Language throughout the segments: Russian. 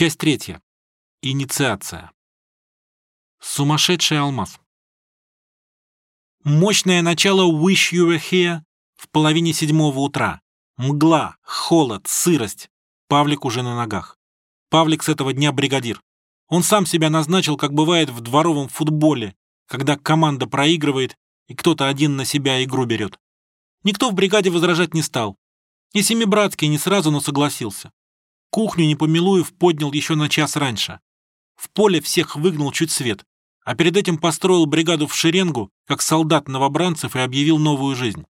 Часть третья. Инициация. Сумасшедший алмаз. Мощное начало Wish You Were Here в половине седьмого утра. Мгла, холод, сырость. Павлик уже на ногах. Павлик с этого дня бригадир. Он сам себя назначил, как бывает в дворовом футболе, когда команда проигрывает и кто-то один на себя игру берет. Никто в бригаде возражать не стал. И Семибратский не сразу, но согласился. Кухню Непомилуев поднял еще на час раньше. В поле всех выгнал чуть свет, а перед этим построил бригаду в шеренгу, как солдат новобранцев, и объявил новую жизнь.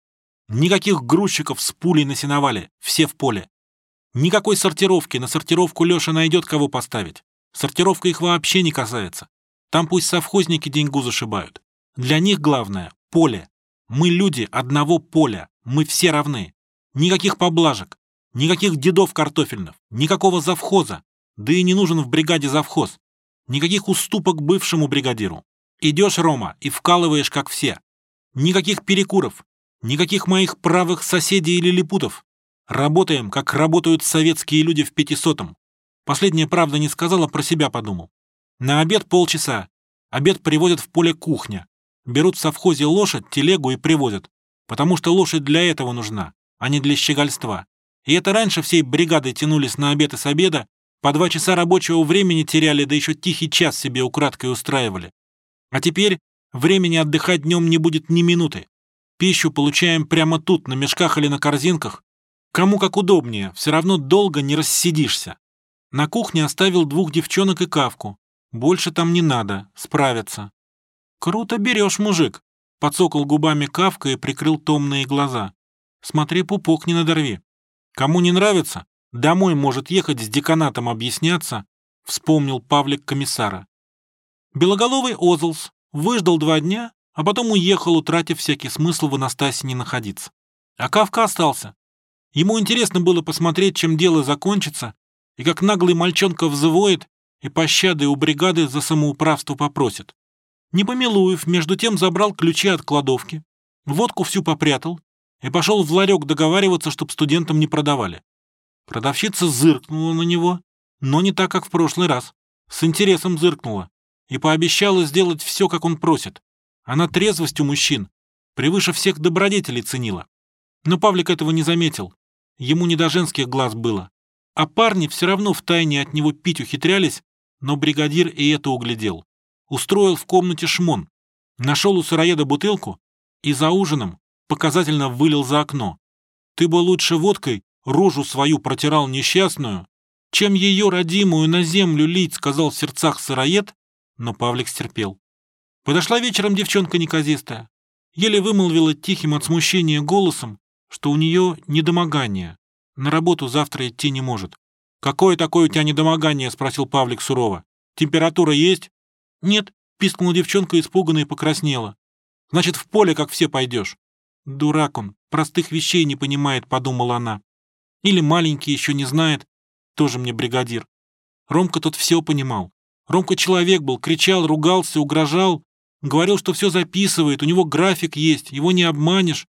Никаких грузчиков с пулей на сеновале, все в поле. Никакой сортировки, на сортировку Леша найдет кого поставить. Сортировка их вообще не касается. Там пусть совхозники деньгу зашибают. Для них главное — поле. Мы люди одного поля, мы все равны. Никаких поблажек, Никаких дедов картофельных, никакого завхоза, да и не нужен в бригаде завхоз. Никаких уступок бывшему бригадиру. Идешь, Рома, и вкалываешь, как все. Никаких перекуров, никаких моих правых соседей или липутов. Работаем, как работают советские люди в пятисотом. Последняя правда не сказала, про себя подумал. На обед полчаса. Обед приводят в поле кухня. Берут в совхозе лошадь, телегу и привозят. Потому что лошадь для этого нужна, а не для щегольства. И это раньше всей бригадой тянулись на обед и с обеда, по два часа рабочего времени теряли, да еще тихий час себе украдкой устраивали. А теперь времени отдыхать днем не будет ни минуты. Пищу получаем прямо тут, на мешках или на корзинках. Кому как удобнее, все равно долго не рассидишься. На кухне оставил двух девчонок и кавку. Больше там не надо, справятся. «Круто берешь, мужик», — подсокал губами кавка и прикрыл томные глаза. «Смотри, пупок не надорви». Кому не нравится, домой может ехать с деканатом объясняться, вспомнил Павлик комиссара. Белоголовый Озлс выждал два дня, а потом уехал, утратив всякий смысл в Анастасии не находиться. А Кавка остался. Ему интересно было посмотреть, чем дело закончится, и как наглый мальчонка взвоет и пощады у бригады за самоуправство попросит. Непомилуев, между тем, забрал ключи от кладовки, водку всю попрятал и пошел в ларек договариваться, чтоб студентам не продавали. Продавщица зыркнула на него, но не так, как в прошлый раз. С интересом зыркнула и пообещала сделать все, как он просит. Она трезвость у мужчин, превыше всех добродетелей ценила. Но Павлик этого не заметил. Ему не до женских глаз было. А парни все равно втайне от него пить ухитрялись, но бригадир и это углядел. Устроил в комнате шмон. Нашел у сыроеда бутылку и за ужином показательно вылил за окно. Ты бы лучше водкой рожу свою протирал несчастную, чем ее родимую на землю лить, сказал в сердцах сыроед, но Павлик стерпел. Подошла вечером девчонка неказистая. Еле вымолвила тихим от смущения голосом, что у нее недомогание. На работу завтра идти не может. «Какое такое у тебя недомогание?» — спросил Павлик сурово. «Температура есть?» «Нет», — пискнула девчонка испуганно и покраснела. «Значит, в поле, как все, пойдешь». Дурак он, простых вещей не понимает, подумала она. Или маленький еще не знает, тоже мне бригадир. Ромка тут все понимал. Ромка человек был, кричал, ругался, угрожал, говорил, что все записывает, у него график есть, его не обманешь,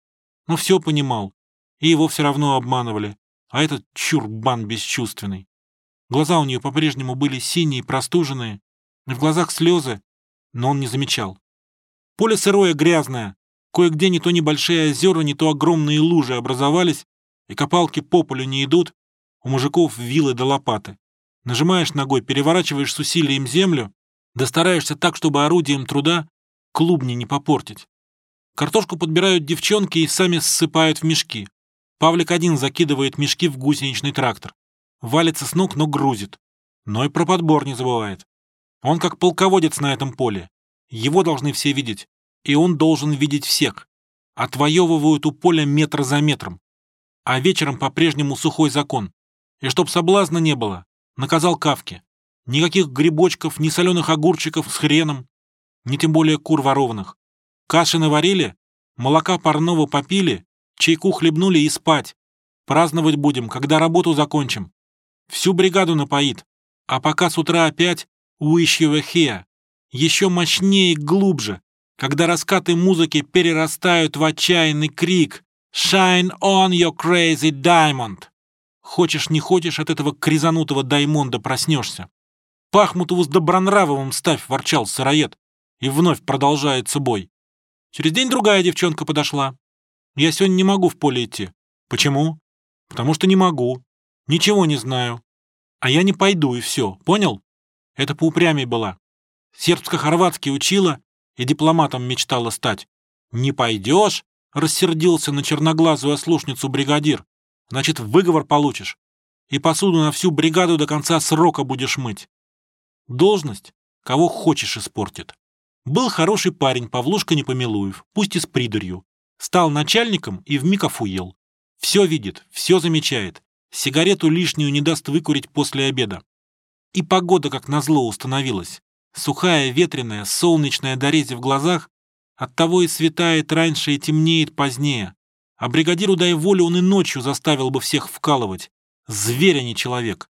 но все понимал. И его все равно обманывали. А этот чурбан бесчувственный. Глаза у нее по-прежнему были синие, простуженные, в глазах слезы, но он не замечал. Поле сырое, грязное, Кое-где не то небольшие озера, не то огромные лужи образовались, и копалки по полю не идут, у мужиков вилы до лопаты. Нажимаешь ногой, переворачиваешь с усилием землю, да стараешься так, чтобы орудием труда клубни не попортить. Картошку подбирают девчонки и сами ссыпают в мешки. Павлик один закидывает мешки в гусеничный трактор. Валится с ног, но грузит. Но и про подбор не забывает. Он как полководец на этом поле. Его должны все видеть и он должен видеть всех. Отвоевывают у поля метр за метром. А вечером по-прежнему сухой закон. И чтоб соблазна не было, наказал Кавке. Никаких грибочков, ни соленых огурчиков с хреном, ни тем более кур ворованных. Каши наварили, молока парного попили, чайку хлебнули и спать. Праздновать будем, когда работу закончим. Всю бригаду напоит. А пока с утра опять «Wish you were here». Еще мощнее и глубже, когда раскаты музыки перерастают в отчаянный крик «Shine on your crazy diamond!» Хочешь, не хочешь, от этого кризанутого Даймонда проснешься. Пахмутову с Добронравовым ставь, ворчал сыроед. И вновь продолжается бой. Через день другая девчонка подошла. Я сегодня не могу в поле идти. Почему? Потому что не могу. Ничего не знаю. А я не пойду, и все. Понял? Это поупрямей была. Сербско-хорватский учила и дипломатом мечтала стать. Не пойдешь? Рассердился на черноглазую ослушницу бригадир. Значит, выговор получишь. И посуду на всю бригаду до конца срока будешь мыть. Должность кого хочешь испортит. Был хороший парень Павлушка Непомилуев, пусть и с придурью. Стал начальником и вмиг офуел. Все видит, все замечает. Сигарету лишнюю не даст выкурить после обеда. И погода, как назло, установилась. Сухая, ветреная, солнечная дорези в глазах, оттого и светает раньше и темнеет позднее. А бригадиру дай волю, он и ночью заставил бы всех вкалывать. Зверь, а не человек.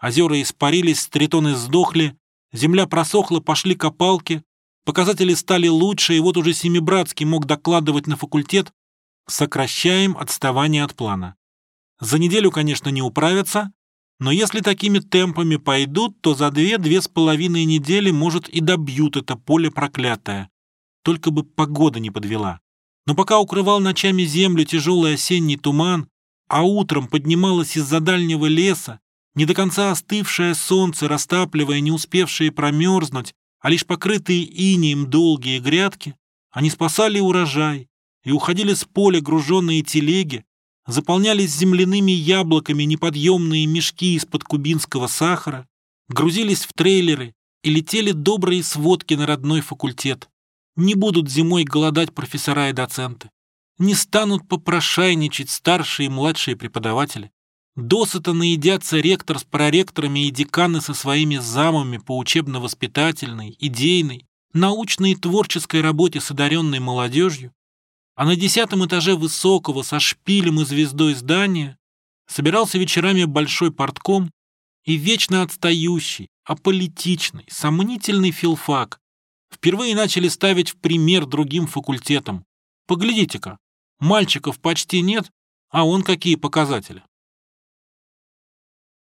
Озера испарились, стритоны сдохли, земля просохла, пошли копалки, показатели стали лучше, и вот уже Семибратский мог докладывать на факультет, сокращаем отставание от плана. За неделю, конечно, не управятся, но если такими темпами пойдут, то за две-две с половиной недели, может, и добьют это поле проклятое. Только бы погода не подвела. Но пока укрывал ночами землю тяжелый осенний туман, а утром поднималось из-за дальнего леса, не до конца остывшее солнце, растапливая не успевшие промерзнуть, а лишь покрытые инием долгие грядки, они спасали урожай и уходили с поля груженные телеги, заполнялись земляными яблоками неподъемные мешки из-под кубинского сахара, грузились в трейлеры и летели добрые сводки на родной факультет. Не будут зимой голодать профессора и доценты. Не станут попрошайничать старшие и младшие преподаватели. Досыта наедятся ректор с проректорами и деканы со своими замами по учебно-воспитательной, идейной, научной и творческой работе с одаренной молодежью, а на десятом этаже высокого со шпилем и звездой здания собирался вечерами большой портком и вечно отстающий, аполитичный, сомнительный филфак впервые начали ставить в пример другим факультетам. Поглядите-ка, мальчиков почти нет, а он какие показатели.